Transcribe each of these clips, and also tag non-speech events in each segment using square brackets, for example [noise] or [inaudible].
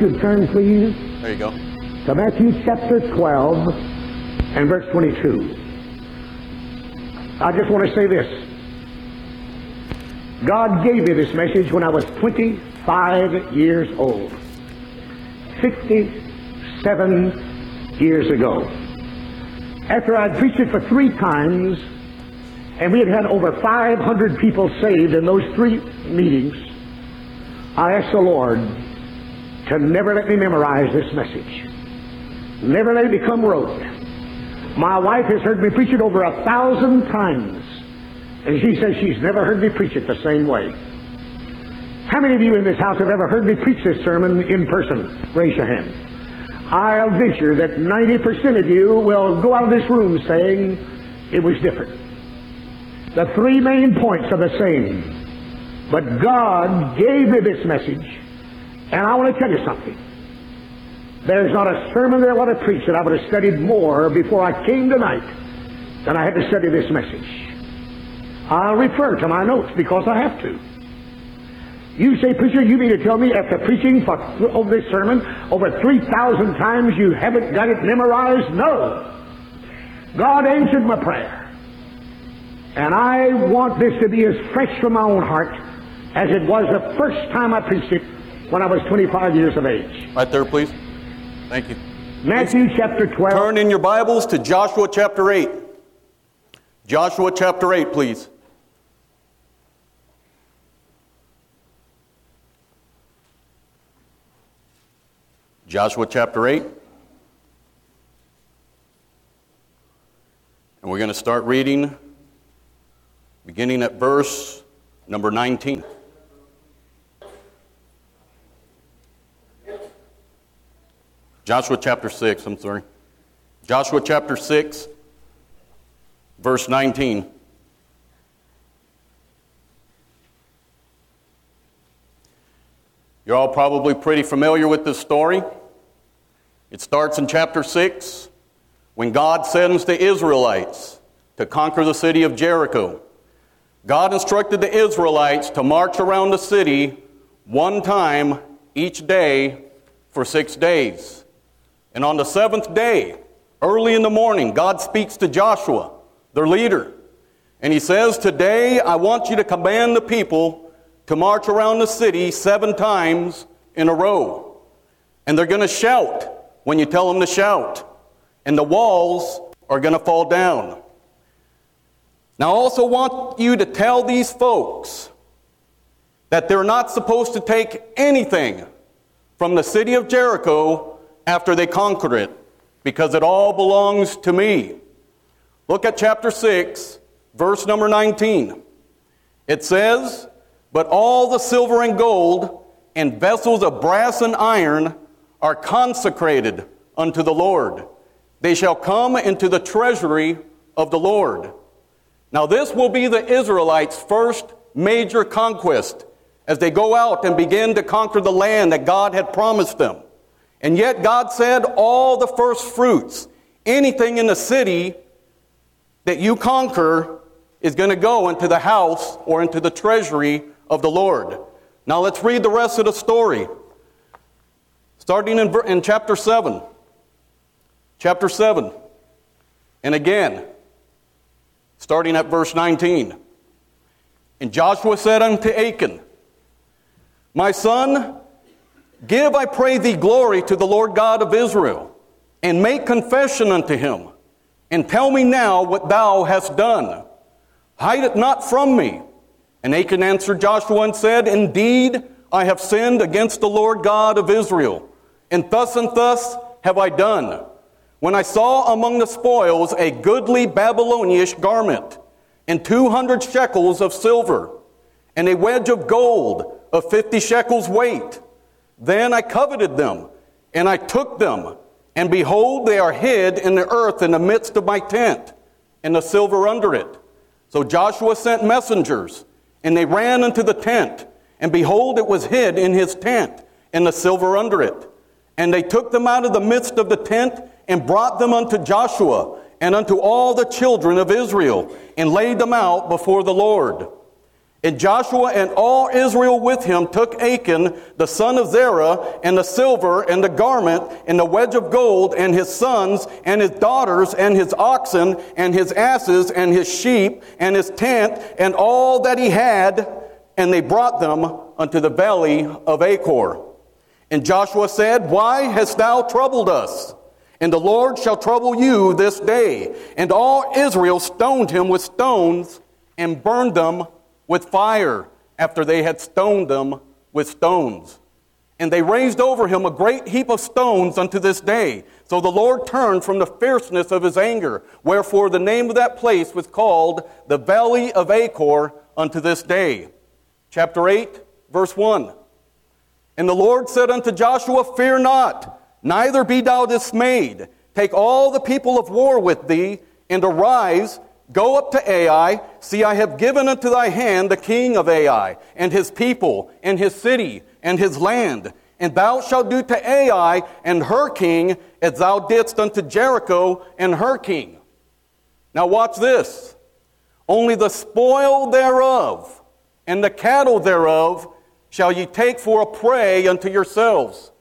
Turn, please, There you go. to Matthew chapter 12 and verse 22. I just want to say this. God gave me this message when I was 25 years old. 57 years ago. After I'd preached it for three times, and we had had over 500 people saved in those three meetings, I asked the Lord to never let me memorize this message. Never let it become rote. My wife has heard me preach it over a thousand times, and she says she's never heard me preach it the same way. How many of you in this house have ever heard me preach this sermon in person? Raise your hand. I'll venture that 90% of you will go out of this room saying it was different. The three main points are the same. But God gave me this message, and I want to tell you something. There's not a sermon that I would have preached that I would have studied more before I came tonight than I had to study this message. I'll refer to my notes because I have to. You say, preacher, you mean to tell me after preaching for over this sermon over 3,000 times you haven't got it memorized? No. God answered my prayer. And I want this to be as fresh from my own heart as it was the first time I preached it when I was 25 years of age. Right there, please. Thank you. Matthew chapter 12. Turn in your Bibles to Joshua chapter 8. Joshua chapter 8, please. Joshua chapter 8. And we're going to start reading beginning at verse number 19. Joshua chapter 6, I'm sorry. Joshua chapter 6, verse 19. You're all probably pretty familiar with this story. It starts in chapter 6 when God sends the Israelites to conquer the city of Jericho. God instructed the Israelites to march around the city one time each day for six days. And on the seventh day, early in the morning, God speaks to Joshua, their leader. And he says, Today I want you to command the people to march around the city seven times in a row. And they're going to shout when you tell them to shout. And the walls are going to fall down. Now, I also want you to tell these folks that they're not supposed to take anything from the city of Jericho after they conquer it, because it all belongs to me. Look at chapter 6, verse number 19. It says, But all the silver and gold and vessels of brass and iron are consecrated unto the Lord. They shall come into the treasury of the Lord. Now, this will be the Israelites' first major conquest as they go out and begin to conquer the land that God had promised them. And yet, God said, all the first fruits, anything in the city that you conquer, is going to go into the house or into the treasury of the Lord. Now, let's read the rest of the story. Starting in, in chapter 7. Chapter 7. And again, starting at verse 19. And Joshua said unto Achan, My son, give, I pray thee, glory to the Lord God of Israel, and make confession unto him, and tell me now what thou hast done. Hide it not from me. And Achan answered Joshua and said, Indeed, I have sinned against the Lord God of Israel, and thus and thus have I done. When I saw among the spoils a goodly Babylonish garment, and two hundred shekels of silver, and a wedge of gold of fifty shekels weight, then I coveted them, and I took them, and behold, they are hid in the earth in the midst of my tent, and the silver under it. So Joshua sent messengers, and they ran into the tent, and behold, it was hid in his tent, and the silver under it. And they took them out of the midst of the tent, and brought them unto Joshua, and unto all the children of Israel, and laid them out before the Lord. And Joshua and all Israel with him took Achan, the son of Zerah, and the silver, and the garment, and the wedge of gold, and his sons, and his daughters, and his oxen, and his asses, and his sheep, and his tent, and all that he had, and they brought them unto the valley of Achor. And Joshua said, Why hast thou troubled us? And the Lord shall trouble you this day. And all Israel stoned him with stones and burned them with fire after they had stoned them with stones. And they raised over him a great heap of stones unto this day. So the Lord turned from the fierceness of his anger. Wherefore the name of that place was called the Valley of Achor unto this day. Chapter 8, verse 1. And the Lord said unto Joshua, Fear not, neither be thou dismayed. Take all the people of war with thee, and arise Go up to Ai. See, I have given unto thy hand the king of Ai, and his people, and his city, and his land. And thou shalt do to Ai and her king as thou didst unto Jericho and her king. Now, watch this. Only the spoil thereof and the cattle thereof shall ye take for a prey unto yourselves.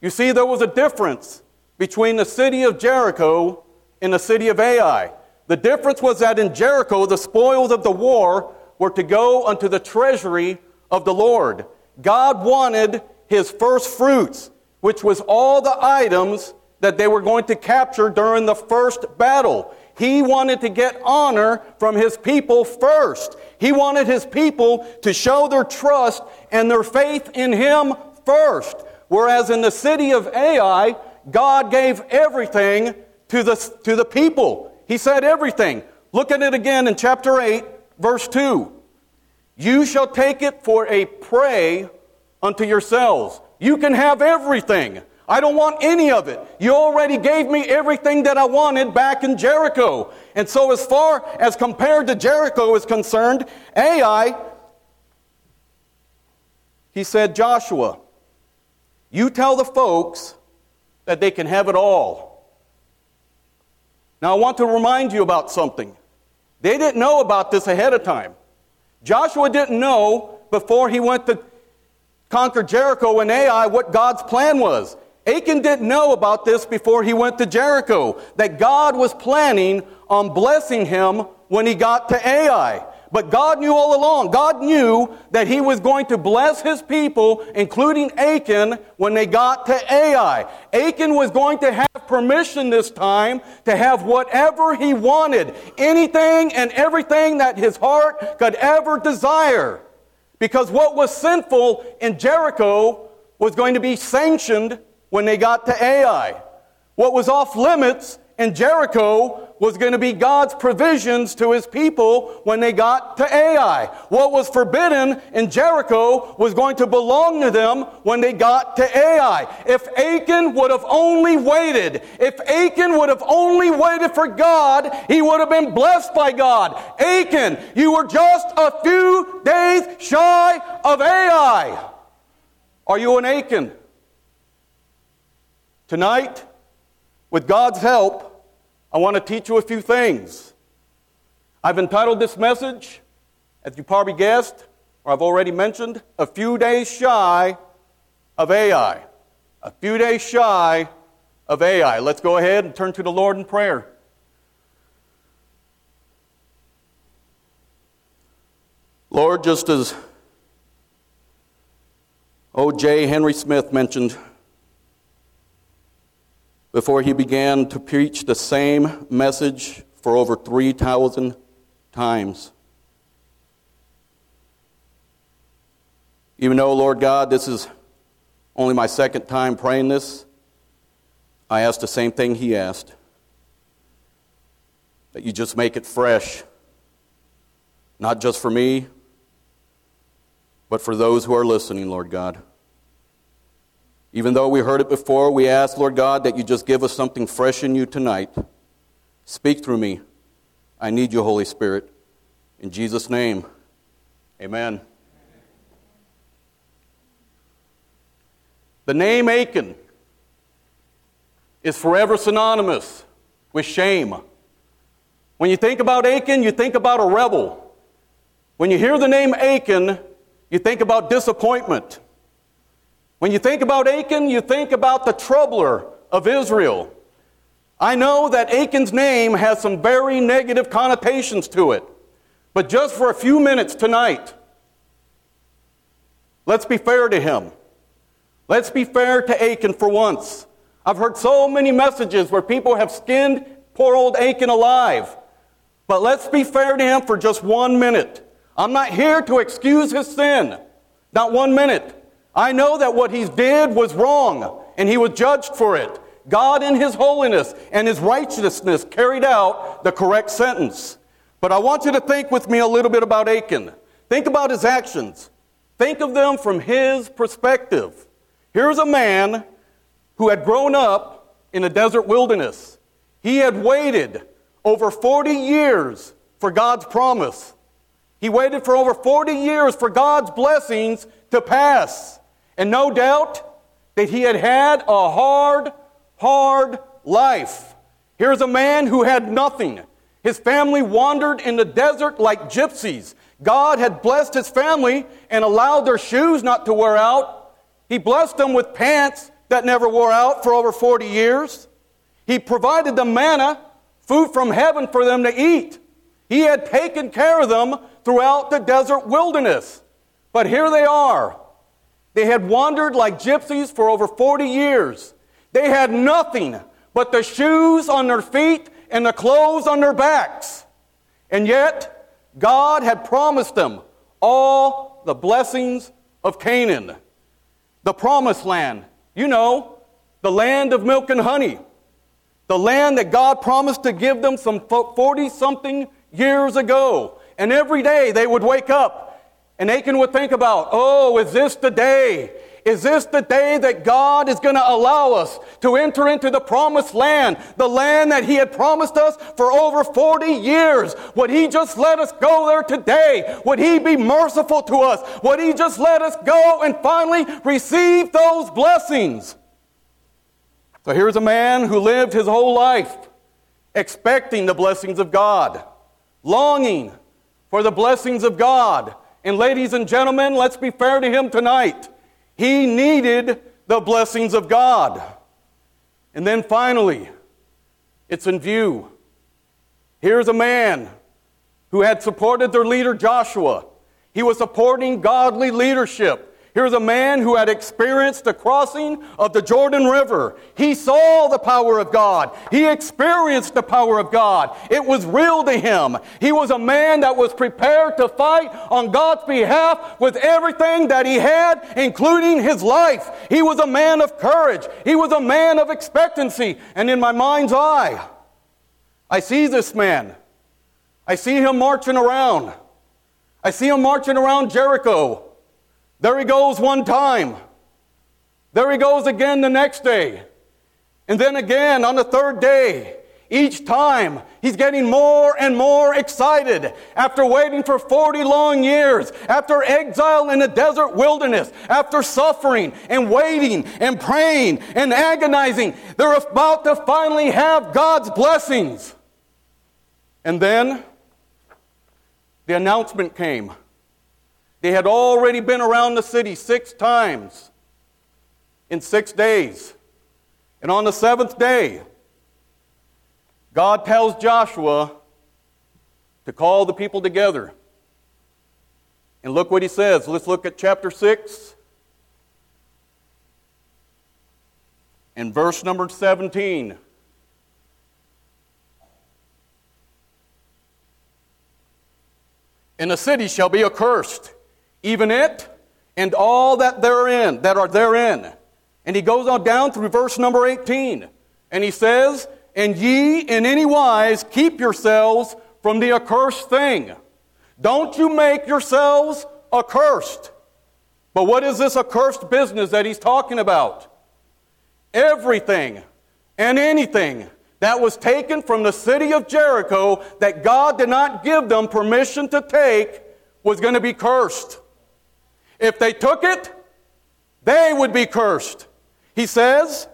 You see, there was a difference between the city of Jericho and the city of Ai. The difference was that in Jericho, the spoils of the war were to go unto the treasury of the Lord. God wanted his first fruits, which was all the items that they were going to capture during the first battle. He wanted to get honor from his people first. He wanted his people to show their trust and their faith in him first. Whereas in the city of Ai, God gave everything to the, to the people. He said everything. Look at it again in chapter 8, verse 2. You shall take it for a prey unto yourselves. You can have everything. I don't want any of it. You already gave me everything that I wanted back in Jericho. And so, as far as compared to Jericho is concerned, Ai, he said, Joshua, you tell the folks that they can have it all. Now, I want to remind you about something. They didn't know about this ahead of time. Joshua didn't know before he went to conquer Jericho and Ai what God's plan was. Achan didn't know about this before he went to Jericho, that God was planning on blessing him when he got to Ai. But God knew all along. God knew that He was going to bless His people, including Achan, when they got to Ai. Achan was going to have permission this time to have whatever he wanted, anything and everything that his heart could ever desire. Because what was sinful in Jericho was going to be sanctioned when they got to Ai. What was off limits in Jericho was going to be God's provisions to his people when they got to Ai. What was forbidden in Jericho was going to belong to them when they got to Ai. If Achan would have only waited, if Achan would have only waited for God, he would have been blessed by God. Achan, you were just a few days shy of Ai. Are you an Achan? Tonight, with God's help, I want to teach you a few things. I've entitled this message, as you probably guessed, or I've already mentioned, A Few Days Shy of Ai. A few days shy of Ai. Let's go ahead and turn to the Lord in prayer. Lord, just as O.J. Henry Smith mentioned, before he began to preach the same message for over 3,000 times. Even though, Lord God, this is only my second time praying this, I asked the same thing he asked that you just make it fresh, not just for me, but for those who are listening, Lord God. Even though we heard it before, we ask, Lord God, that you just give us something fresh in you tonight. Speak through me. I need you, Holy Spirit. In Jesus' name, amen. The name Achan is forever synonymous with shame. When you think about Achan, you think about a rebel. When you hear the name Achan, you think about disappointment. When you think about Achan, you think about the troubler of Israel. I know that Achan's name has some very negative connotations to it, but just for a few minutes tonight, let's be fair to him. Let's be fair to Achan for once. I've heard so many messages where people have skinned poor old Achan alive. But let's be fair to him for just one minute. I'm not here to excuse his sin. Not one minute. I know that what he did was wrong, and he was judged for it. God, in his holiness and his righteousness, carried out the correct sentence. But I want you to think with me a little bit about Achan. Think about his actions. Think of them from his perspective. Here's a man who had grown up in a desert wilderness. He had waited over 40 years for God's promise. He waited for over 40 years for God's blessings to pass. And no doubt that he had had a hard, hard life. Here's a man who had nothing. His family wandered in the desert like gypsies. God had blessed his family and allowed their shoes not to wear out. He blessed them with pants that never wore out for over 40 years. He provided them manna, food from heaven for them to eat. He had taken care of them throughout the desert wilderness. But here they are. They had wandered like gypsies for over 40 years. They had nothing but the shoes on their feet and the clothes on their backs. And yet, God had promised them all the blessings of Canaan, the promised land. You know, the land of milk and honey, the land that God promised to give them some 40 something years ago. And every day they would wake up and Achan would think about, oh, is this the day? Is this the day that God is going to allow us to enter into the promised land, the land that He had promised us for over 40 years? Would He just let us go there today? Would He be merciful to us? Would He just let us go and finally receive those blessings? So here's a man who lived his whole life expecting the blessings of God, longing for the blessings of God. And ladies and gentlemen, let's be fair to him tonight. He needed the blessings of God. And then finally, it's in view. Here's a man who had supported their leader Joshua. He was supporting godly leadership. Here's a man who had experienced the crossing of the Jordan River. He saw the power of God. He experienced the power of God. It was real to him. He was a man that was prepared to fight on God's behalf with everything that he had, including his life. He was a man of courage. He was a man of expectancy. And in my mind's eye, I see this man. I see him marching around. I see him marching around Jericho. There he goes one time. There he goes again the next day. And then again on the third day. Each time, he's getting more and more excited after waiting for 40 long years, after exile in the desert wilderness, after suffering and waiting and praying and agonizing. They're about to finally have God's blessings. And then the announcement came they had already been around the city six times in six days. And on the seventh day, God tells Joshua to call the people together. And look what he says. Let's look at chapter 6 and verse number 17. And the city shall be accursed even it and all that therein that are therein. And he goes on down through verse number 18. And he says, And ye in any wise keep yourselves from the accursed thing. Don't you make yourselves accursed. But what is this accursed business that he's talking about? Everything and anything that was taken from the city of Jericho that God did not give them permission to take was going to be cursed. If they took it, they would be cursed. He says,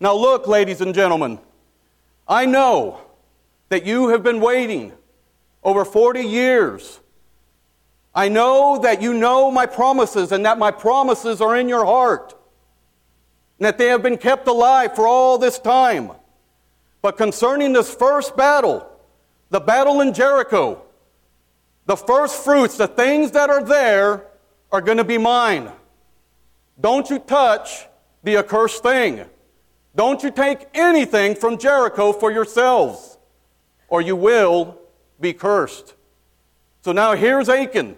Now look, ladies and gentlemen, I know that you have been waiting over 40 years I know that you know my promises and that my promises are in your heart and that they have been kept alive for all this time. But concerning this first battle, the battle in Jericho, the first fruits, the things that are there, are going to be mine. Don't you touch the accursed thing. Don't you take anything from Jericho for yourselves, or you will be cursed. So now here's Achan.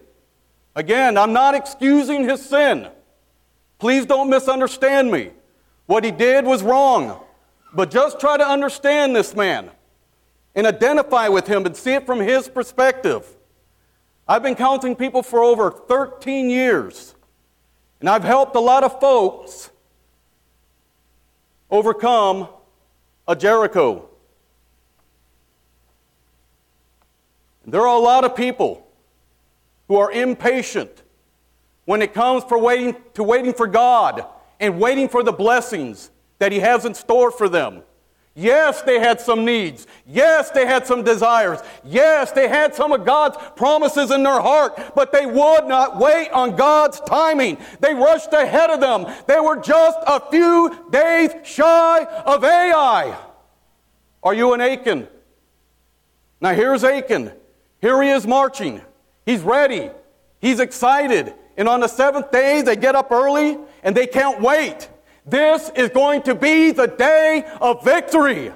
Again, I'm not excusing his sin. Please don't misunderstand me. What he did was wrong. But just try to understand this man and identify with him and see it from his perspective. I've been counseling people for over 13 years, and I've helped a lot of folks overcome a Jericho. There are a lot of people who are impatient when it comes for waiting to waiting for God and waiting for the blessings that He has in store for them. Yes, they had some needs. Yes, they had some desires. Yes, they had some of God's promises in their heart, but they would not wait on God's timing. They rushed ahead of them. They were just a few days shy of Ai. Are you an Achan? Now here's Achan. Here he is marching. He's ready. He's excited. And on the seventh day, they get up early and they can't wait. This is going to be the day of victory.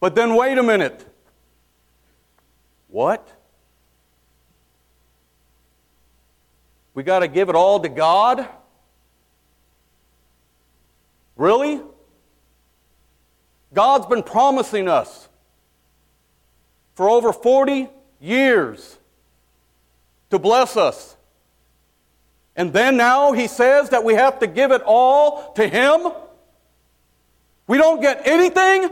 But then wait a minute. What? We got to give it all to God? Really? God's been promising us for over 40 years to bless us. And then now he says that we have to give it all to him. We don't get anything.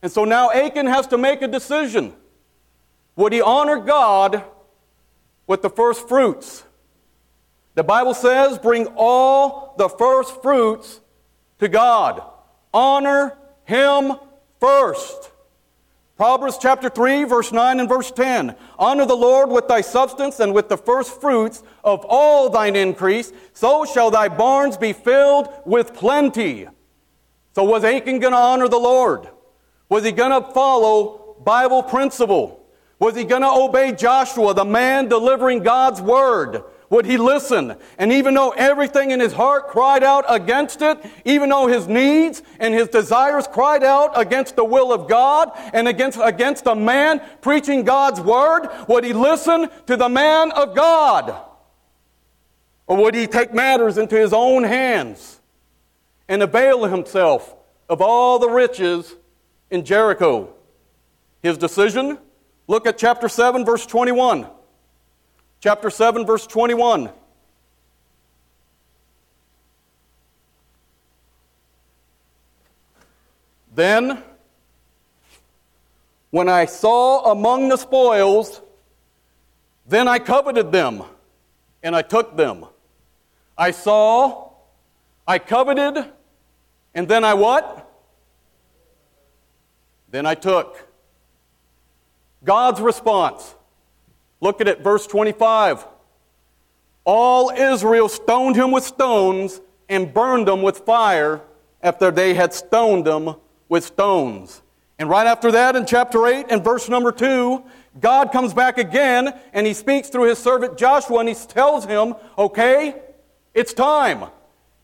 And so now Achan has to make a decision. Would he honor God with the first fruits? The Bible says, bring all the first fruits to God. Honor him first. Proverbs chapter 3, verse 9 and verse 10. Honor the Lord with thy substance and with the first fruits of all thine increase, so shall thy barns be filled with plenty. So, was Achan going to honor the Lord? Was he going to follow Bible principle? Was he going to obey Joshua, the man delivering God's word? Would he listen? And even though everything in his heart cried out against it, even though his needs and his desires cried out against the will of God and against, against a man preaching God's word, would he listen to the man of God? Or would he take matters into his own hands and avail himself of all the riches in Jericho? His decision? Look at chapter 7, verse 21 chapter 7, verse 21. Then, when I saw among the spoils, then I coveted them, and I took them. I saw, I coveted, and then I what? Then I took. God's response. Look at it, verse 25. All Israel stoned him with stones and burned him with fire after they had stoned him with stones. And right after that, in chapter 8 and verse number 2, God comes back again and he speaks through his servant Joshua and he tells him, okay, it's time.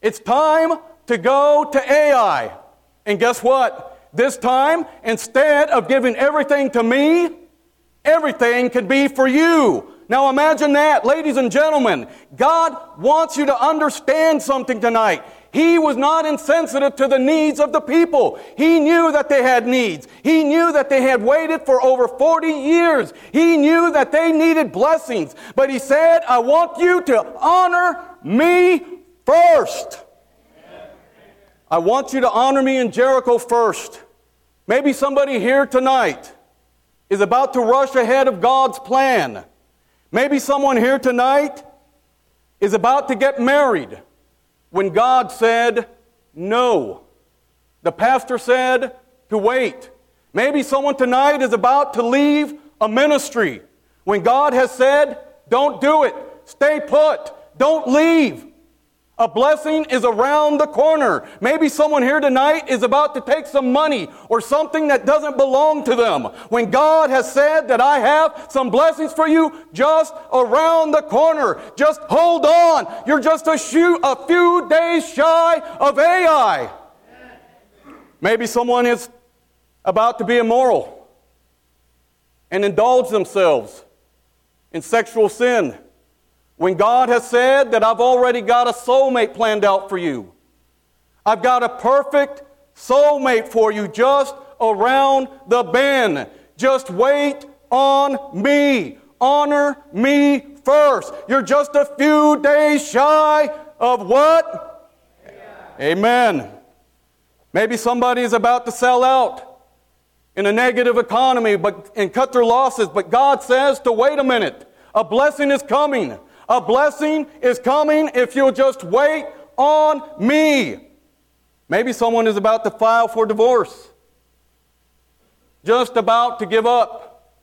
It's time to go to Ai. And guess what? This time, instead of giving everything to me, Everything can be for you. Now imagine that, ladies and gentlemen. God wants you to understand something tonight. He was not insensitive to the needs of the people. He knew that they had needs. He knew that they had waited for over 40 years. He knew that they needed blessings. But he said, I want you to honor me first. I want you to honor me in Jericho first. Maybe somebody here tonight is about to rush ahead of God's plan. Maybe someone here tonight is about to get married when God said no. The pastor said to wait. Maybe someone tonight is about to leave a ministry When God has said, don't do it, stay put, don't leave. A blessing is around the corner. Maybe someone here tonight is about to take some money or something that doesn't belong to them. When God has said that I have some blessings for you just around the corner, just hold on. You're just a, few, a few days shy of Ai. Maybe someone is about to be immoral and indulge themselves in sexual sin when God has said that I've already got a soulmate planned out for you. I've got a perfect soulmate for you just around the bend. Just wait on me. Honor me first. You're just a few days shy of what? Amen. Maybe somebody is about to sell out in a negative economy but, and cut their losses, but God says to wait a minute. A blessing is coming. A blessing is coming if you'll just wait on me. Maybe someone is about to file for divorce, just about to give up,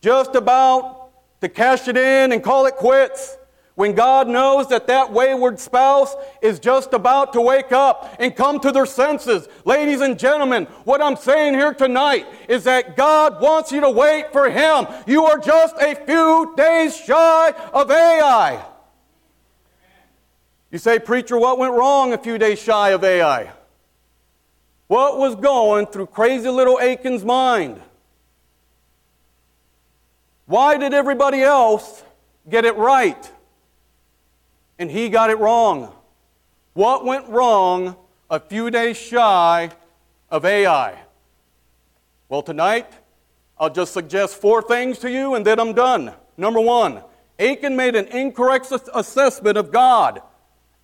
just about to cash it in and call it quits when God knows that that wayward spouse is just about to wake up and come to their senses. Ladies and gentlemen, what I'm saying here tonight is that God wants you to wait for Him. You are just a few days shy of Ai. You say, Preacher, what went wrong a few days shy of Ai? What was going through crazy little Achan's mind? Why did everybody else get it right? And he got it wrong. What went wrong a few days shy of Ai? Well, tonight, I'll just suggest four things to you and then I'm done. Number one, Achan made an incorrect assessment of God.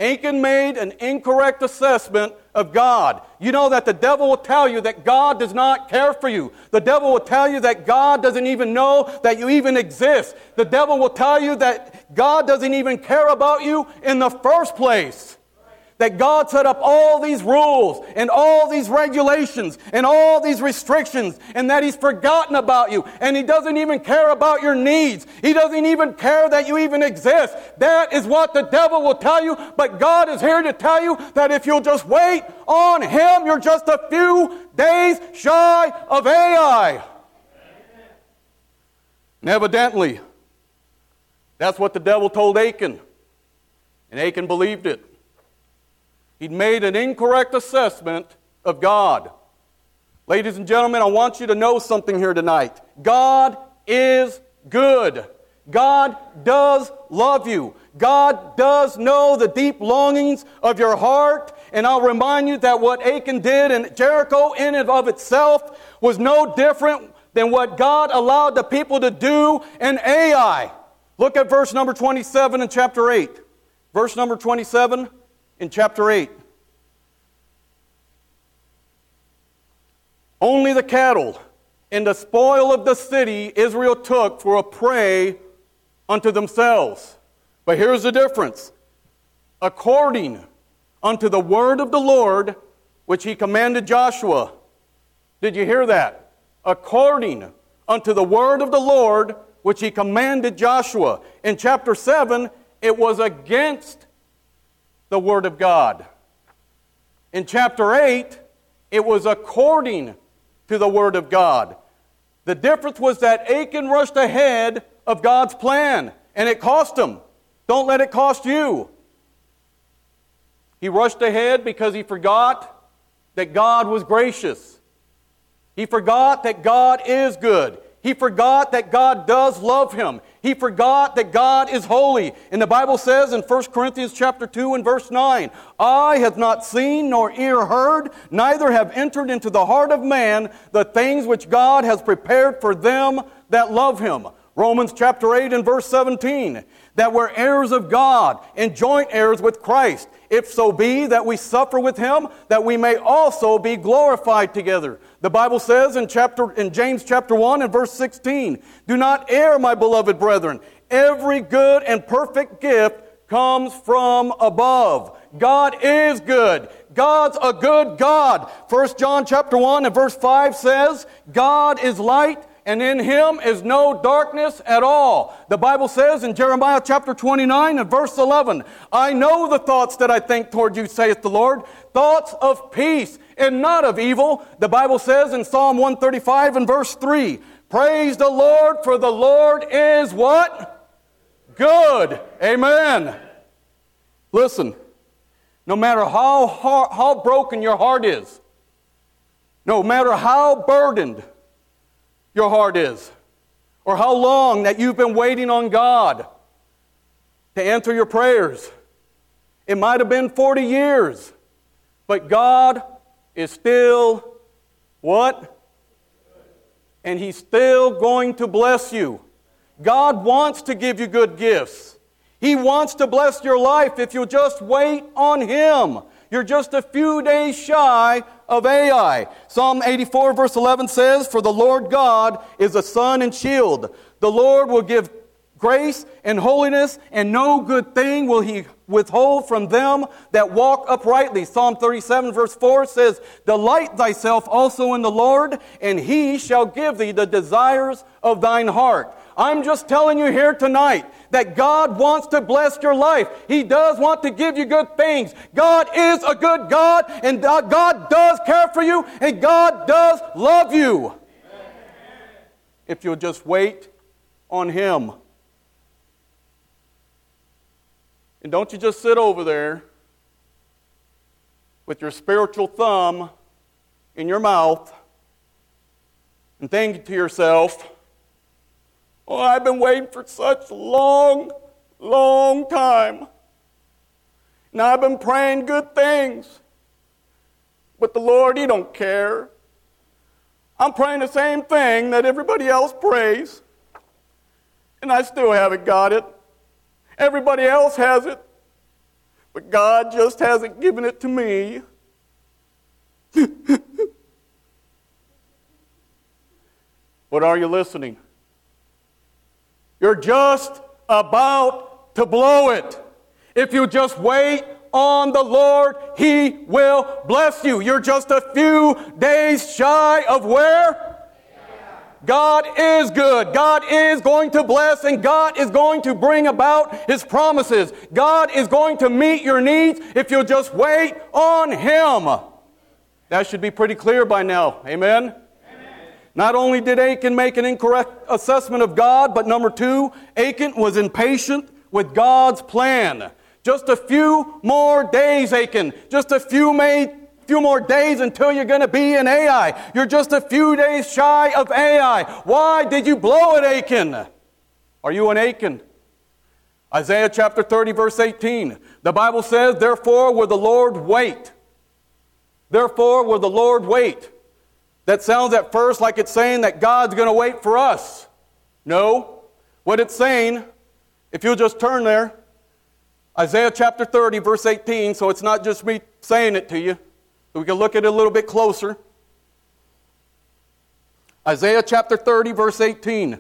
Achan made an incorrect assessment of God. You know that the devil will tell you that God does not care for you. The devil will tell you that God doesn't even know that you even exist. The devil will tell you that God doesn't even care about you in the first place that God set up all these rules and all these regulations and all these restrictions and that He's forgotten about you and He doesn't even care about your needs. He doesn't even care that you even exist. That is what the devil will tell you, but God is here to tell you that if you'll just wait on Him, you're just a few days shy of Ai. And evidently, that's what the devil told Achan. And Achan believed it. He'd made an incorrect assessment of God. Ladies and gentlemen, I want you to know something here tonight. God is good. God does love you. God does know the deep longings of your heart. And I'll remind you that what Achan did in Jericho in and of itself was no different than what God allowed the people to do in Ai. Look at verse number 27 in chapter 8. Verse number 27 in chapter 8. Only the cattle and the spoil of the city Israel took for a prey unto themselves. But here's the difference according unto the word of the Lord which he commanded Joshua. Did you hear that? According unto the word of the Lord which he commanded Joshua. In chapter 7, it was against the Word of God. In chapter 8, it was according to the Word of God. The difference was that Achan rushed ahead of God's plan, and it cost him. Don't let it cost you. He rushed ahead because he forgot that God was gracious. He forgot that God is good. He forgot that God does love him. He forgot that God is holy. And the Bible says in 1 Corinthians chapter 2 and verse 9, Eye hath not seen nor ear heard, neither have entered into the heart of man the things which God has prepared for them that love him. Romans chapter 8 and verse 17, that we're heirs of God and joint heirs with Christ, if so be that we suffer with him, that we may also be glorified together. The Bible says in chapter in James chapter 1 and verse 16, "Do not err, my beloved brethren. Every good and perfect gift comes from above. God is good. God's a good God. 1 John chapter 1 and verse 5 says, God is light and in him is no darkness at all. The Bible says in Jeremiah chapter 29 and verse 11, I know the thoughts that I think toward you, saith the Lord, thoughts of peace and not of evil. The Bible says in Psalm 135 and verse 3, Praise the Lord, for the Lord is what? Good. Amen. Listen, no matter how, how broken your heart is, no matter how burdened your heart is, or how long that you've been waiting on God to answer your prayers, it might have been 40 years, but God is still what? And He's still going to bless you. God wants to give you good gifts. He wants to bless your life if you'll just wait on Him. You're just a few days shy of Ai. Psalm 84, verse 11 says, For the Lord God is a sun and shield. The Lord will give grace and holiness, and no good thing will he withhold from them that walk uprightly. Psalm 37, verse 4 says, Delight thyself also in the Lord, and he shall give thee the desires of thine heart. I'm just telling you here tonight that God wants to bless your life. He does want to give you good things. God is a good God, and uh, God does care for you, and God does love you. If you'll just wait on Him. And don't you just sit over there with your spiritual thumb in your mouth and think to yourself, Oh, I've been waiting for such a long, long time. And I've been praying good things. But the Lord, He don't care. I'm praying the same thing that everybody else prays. And I still haven't got it. Everybody else has it. But God just hasn't given it to me. [laughs] what are you listening? You're just about to blow it. If you just wait on the Lord, He will bless you. You're just a few days shy of where? God is good. God is going to bless and God is going to bring about His promises. God is going to meet your needs if you'll just wait on Him. That should be pretty clear by now. Amen? Not only did Achan make an incorrect assessment of God, but number two, Achan was impatient with God's plan. Just a few more days, Achan. Just a few, may, few more days until you're going to be in Ai. You're just a few days shy of Ai. Why did you blow it, Achan? Are you an Achan? Isaiah chapter 30, verse 18. The Bible says, Therefore will the Lord wait. Therefore will the Lord wait that sounds at first like it's saying that God's going to wait for us. No. What it's saying, if you'll just turn there, Isaiah chapter 30, verse 18, so it's not just me saying it to you. We can look at it a little bit closer. Isaiah chapter 30, verse 18.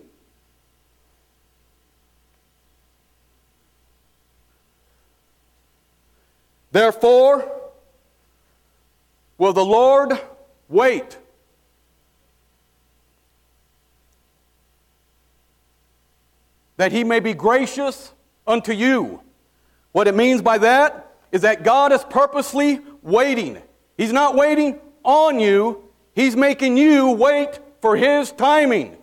Therefore, will the Lord wait that he may be gracious unto you. What it means by that is that God is purposely waiting. He's not waiting on you, He's making you wait for His timing.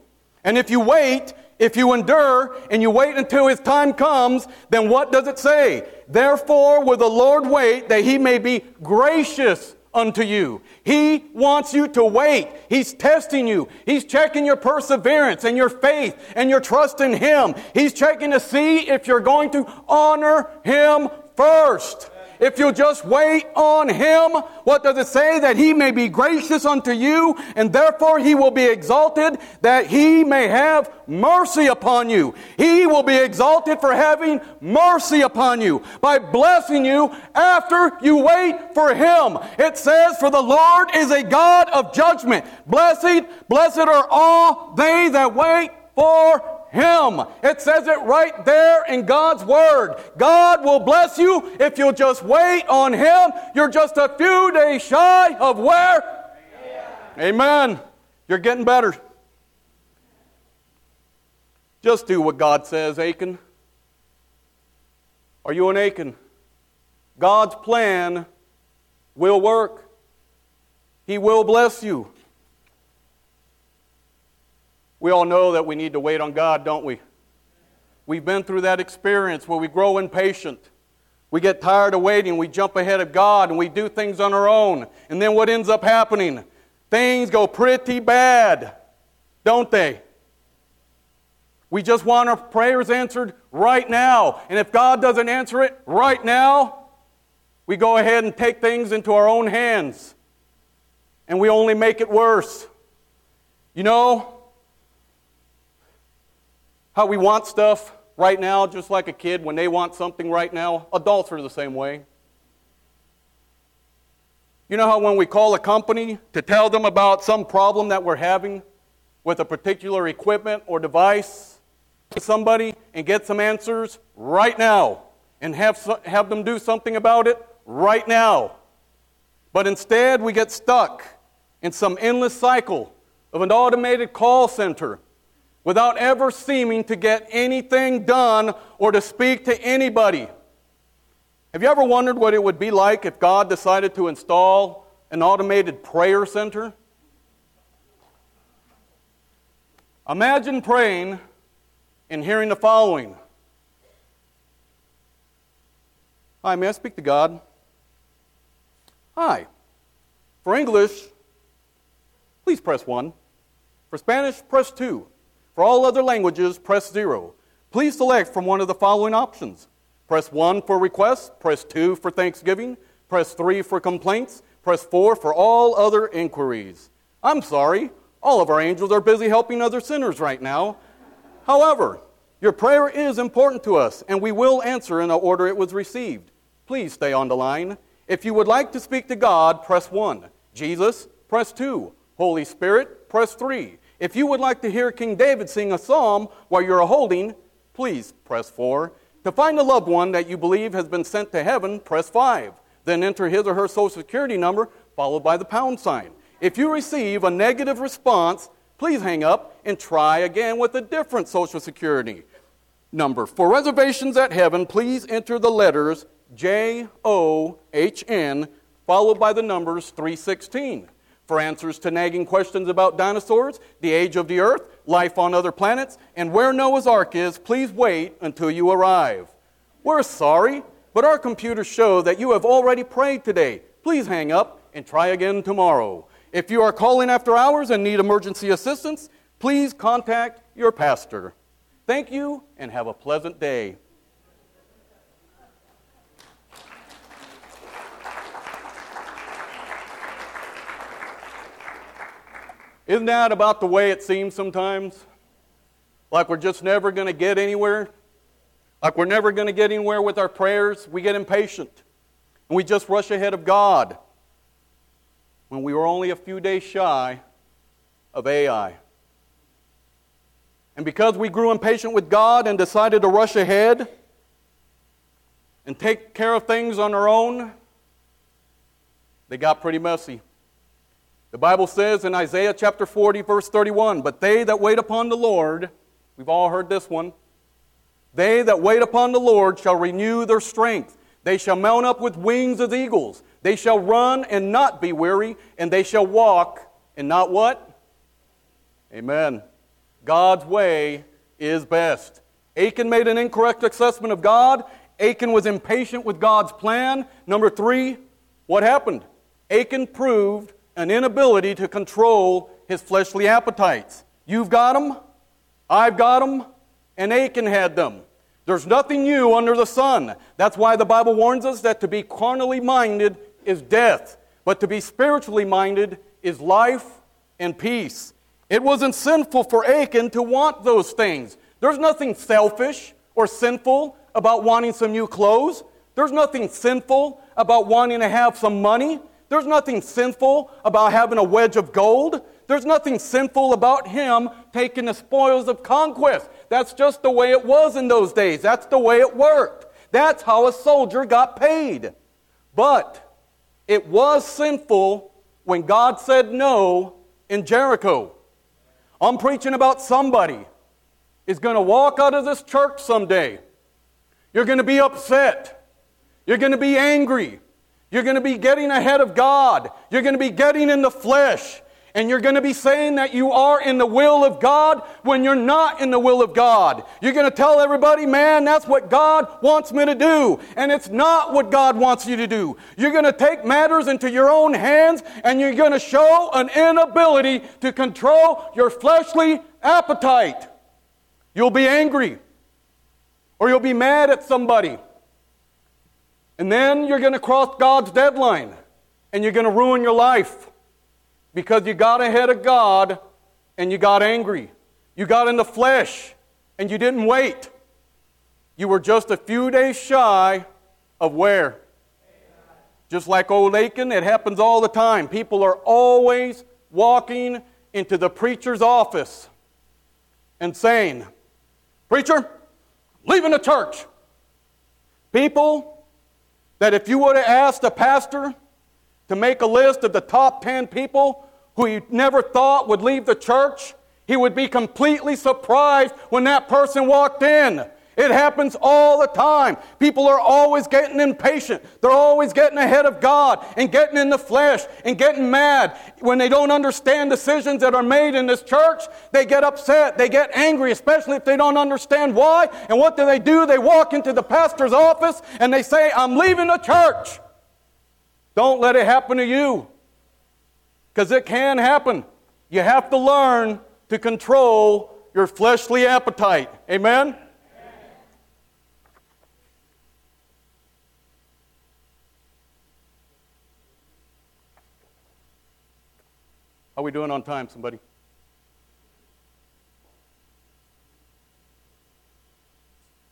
And if you wait, if you endure and you wait until His time comes, then what does it say? Therefore, will the Lord wait that He may be gracious unto you. He wants you to wait. He's testing you. He's checking your perseverance and your faith and your trust in Him. He's checking to see if you're going to honor Him first. If you'll just wait on him, what does it say? That he may be gracious unto you, and therefore he will be exalted, that he may have mercy upon you. He will be exalted for having mercy upon you by blessing you after you wait for him. It says, For the Lord is a God of judgment. Blessed, blessed are all they that wait for him. It says it right there in God's Word. God will bless you if you'll just wait on Him. You're just a few days shy of where? Amen. Amen. You're getting better. Just do what God says, Achan. Are you an Achan? God's plan will work. He will bless you. We all know that we need to wait on God, don't we? We've been through that experience where we grow impatient. We get tired of waiting. We jump ahead of God and we do things on our own. And then what ends up happening? Things go pretty bad, don't they? We just want our prayers answered right now. And if God doesn't answer it right now, we go ahead and take things into our own hands. And we only make it worse. You know how we want stuff right now, just like a kid when they want something right now? Adults are the same way. You know how when we call a company to tell them about some problem that we're having with a particular equipment or device, somebody and get some answers right now and have, have them do something about it right now. But instead, we get stuck in some endless cycle of an automated call center without ever seeming to get anything done or to speak to anybody. Have you ever wondered what it would be like if God decided to install an automated prayer center? Imagine praying and hearing the following Hi, may I speak to God? Hi. For English, please press 1. For Spanish, press 2. For all other languages, press 0. Please select from one of the following options. Press 1 for requests, press 2 for thanksgiving, press 3 for complaints, press 4 for all other inquiries. I'm sorry, all of our angels are busy helping other sinners right now. However, your prayer is important to us, and we will answer in the order it was received. Please stay on the line. If you would like to speak to God, press 1. Jesus, press 2. Holy Spirit, press 3. If you would like to hear King David sing a psalm while you're holding, please press 4. To find a loved one that you believe has been sent to heaven, press 5. Then enter his or her social security number, followed by the pound sign. If you receive a negative response, please hang up and try again with a different social security number. For reservations at heaven, please enter the letters J O H N followed by the numbers 316. For answers to nagging questions about dinosaurs, the age of the earth, life on other planets, and where Noah's Ark is, please wait until you arrive. We're sorry, but our computers show that you have already prayed today. Please hang up and try again tomorrow. If you are calling after hours and need emergency assistance, please contact your pastor. Thank you and have a pleasant day. Isn't that about the way it seems sometimes? Like we're just never going to get anywhere? Like we're never going to get anywhere with our prayers? We get impatient and we just rush ahead of God when we were only a few days shy of Ai. And because we grew impatient with God and decided to rush ahead and take care of things on our own, they got pretty messy. The Bible says in Isaiah chapter 40, verse 31 But they that wait upon the Lord, we've all heard this one, they that wait upon the Lord shall renew their strength. They shall mount up with wings as eagles. They shall run and not be weary, and they shall walk and not what? Amen. God's way is best. Achan made an incorrect assessment of God. Achan was impatient with God's plan. Number three, what happened? Achan proved an inability to control his fleshly appetites. You've got them, I've got them, and Achan had them. There's nothing new under the sun. That's why the Bible warns us that to be carnally minded is death, but to be spiritually minded is life and peace. It wasn't sinful for Achan to want those things. There's nothing selfish or sinful about wanting some new clothes. There's nothing sinful about wanting to have some money. There's nothing sinful about having a wedge of gold. There's nothing sinful about him taking the spoils of conquest. That's just the way it was in those days. That's the way it worked. That's how a soldier got paid. But it was sinful when God said no in Jericho. I'm preaching about somebody. is going to walk out of this church someday. You're going to be upset. You're going to be angry. You're going to be getting ahead of God. You're going to be getting in the flesh. And you're going to be saying that you are in the will of God when you're not in the will of God. You're going to tell everybody, man, that's what God wants me to do. And it's not what God wants you to do. You're going to take matters into your own hands and you're going to show an inability to control your fleshly appetite. You'll be angry or you'll be mad at somebody. And then you're going to cross God's deadline and you're going to ruin your life because you got ahead of God and you got angry. You got in the flesh and you didn't wait. You were just a few days shy of where? Just like old Achan, it happens all the time. People are always walking into the preacher's office and saying, Preacher, leaving the church. People that if you would have asked a pastor to make a list of the top 10 people who he never thought would leave the church, he would be completely surprised when that person walked in. It happens all the time. People are always getting impatient. They're always getting ahead of God and getting in the flesh and getting mad. When they don't understand decisions that are made in this church, they get upset. They get angry, especially if they don't understand why. And what do they do? They walk into the pastor's office and they say, I'm leaving the church. Don't let it happen to you because it can happen. You have to learn to control your fleshly appetite. Amen? How are we doing on time, somebody?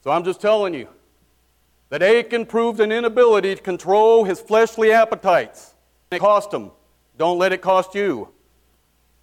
So I'm just telling you that Achan proved an inability to control his fleshly appetites. It cost him. Don't let it cost you.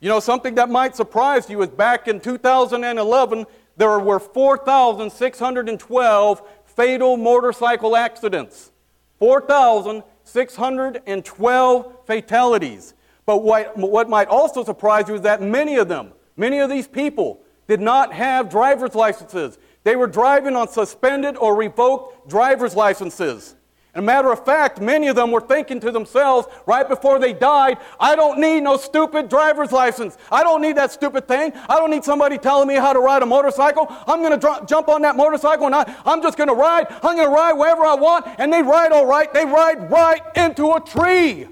You know, something that might surprise you is back in 2011, there were 4,612 fatal motorcycle accidents. 4,612 fatalities. But what, what might also surprise you is that many of them, many of these people, did not have driver's licenses. They were driving on suspended or revoked driver's licenses. And a matter of fact, many of them were thinking to themselves right before they died, I don't need no stupid driver's license. I don't need that stupid thing. I don't need somebody telling me how to ride a motorcycle. I'm going to dr- jump on that motorcycle and I, I'm just going to ride. I'm going to ride wherever I want. And they ride all right. They ride right into a tree.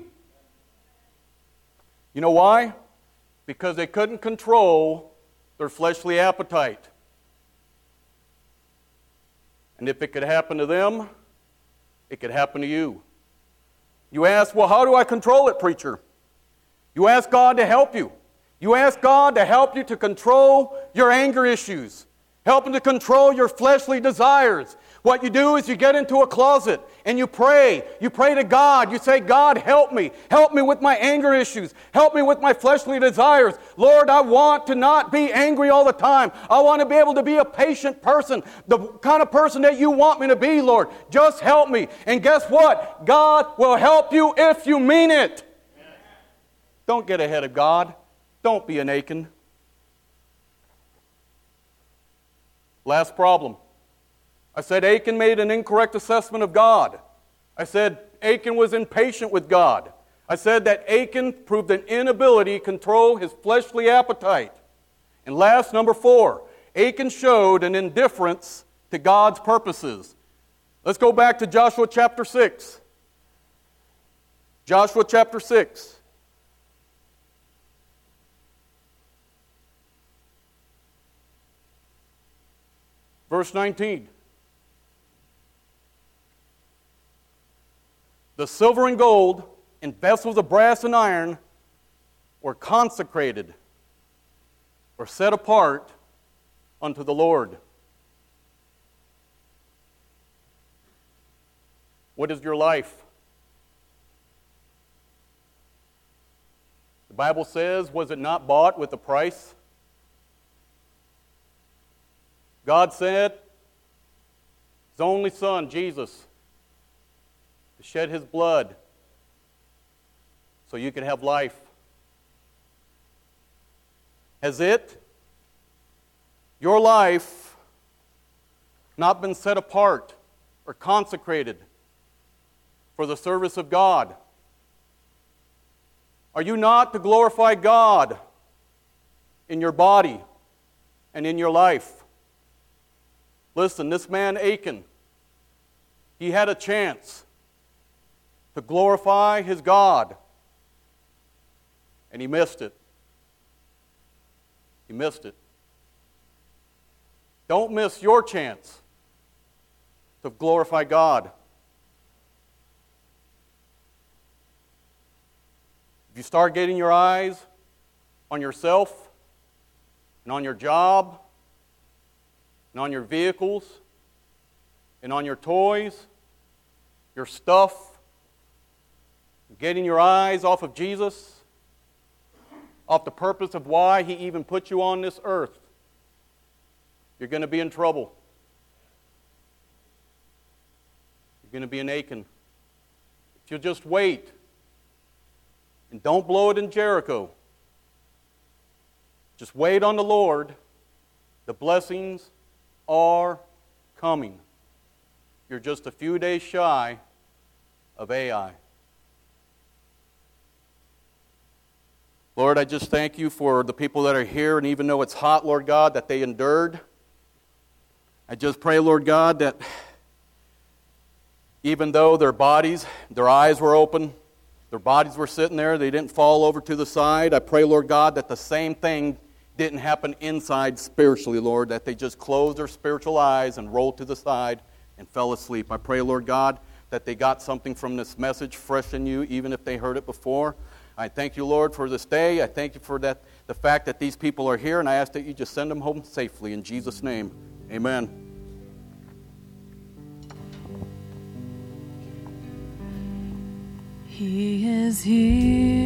You know why? Because they couldn't control their fleshly appetite. And if it could happen to them, it could happen to you. You ask, well, how do I control it, preacher? You ask God to help you. You ask God to help you to control your anger issues, helping to control your fleshly desires, what you do is you get into a closet and you pray. You pray to God. You say, God, help me. Help me with my anger issues. Help me with my fleshly desires. Lord, I want to not be angry all the time. I want to be able to be a patient person, the kind of person that you want me to be, Lord. Just help me. And guess what? God will help you if you mean it. Don't get ahead of God. Don't be an Achan. Last problem. I said Achan made an incorrect assessment of God. I said Achan was impatient with God. I said that Achan proved an inability to control his fleshly appetite. And last, number four, Achan showed an indifference to God's purposes. Let's go back to Joshua chapter 6. Joshua chapter 6. Verse 19. The silver and gold and vessels of brass and iron were consecrated or set apart unto the Lord. What is your life? The Bible says, was it not bought with a price? God said, His only Son, Jesus, to shed his blood so you can have life. Has it your life not been set apart or consecrated for the service of God? Are you not to glorify God in your body and in your life? Listen, this man Achan, he had a chance to glorify his God, and he missed it. He missed it. Don't miss your chance to glorify God. If you start getting your eyes on yourself and on your job and on your vehicles and on your toys, your stuff, getting your eyes off of Jesus, off the purpose of why He even put you on this earth, you're going to be in trouble. You're going to be an Achan. If you'll just wait and don't blow it in Jericho, just wait on the Lord. The blessings are coming. You're just a few days shy of Ai. Lord, I just thank you for the people that are here, and even though it's hot, Lord God, that they endured. I just pray, Lord God, that even though their bodies, their eyes were open, their bodies were sitting there, they didn't fall over to the side. I pray, Lord God, that the same thing didn't happen inside spiritually, Lord, that they just closed their spiritual eyes and rolled to the side and fell asleep. I pray, Lord God, that they got something from this message fresh in you, even if they heard it before. I thank you, Lord, for this day. I thank you for that, the fact that these people are here, and I ask that you just send them home safely. In Jesus' name, amen. He is here,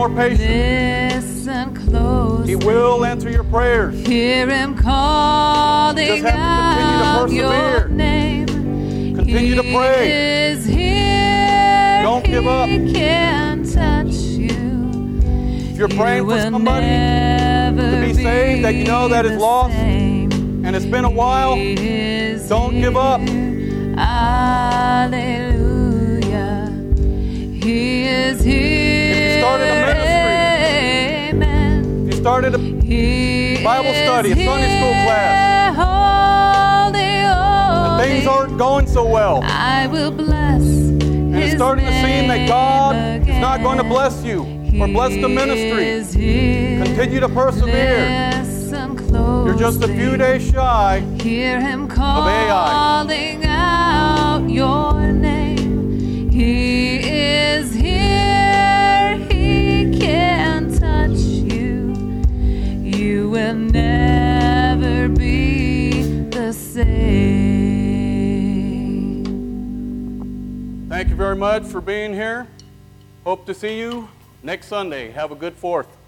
more patient. Listen close. He will answer your prayers. Hear Him calling Just have to continue to persevere. your name. Continue to He pray. is here. Don't give up. He can touch you. If you're praying You for somebody to be saved that you know that is lost, same. and it's been a while, don't give up. here. Hallelujah. He is here. Started a ministry, Amen. if you started a He Bible study, a Sunday school class, Holy, and things aren't going so well, I will bless. and it's starting to seem that God is not going to bless you or bless the ministry, continue to persevere. You're just a few days shy. Hear him Ai. Very much for being here. Hope to see you next Sunday. Have a good fourth.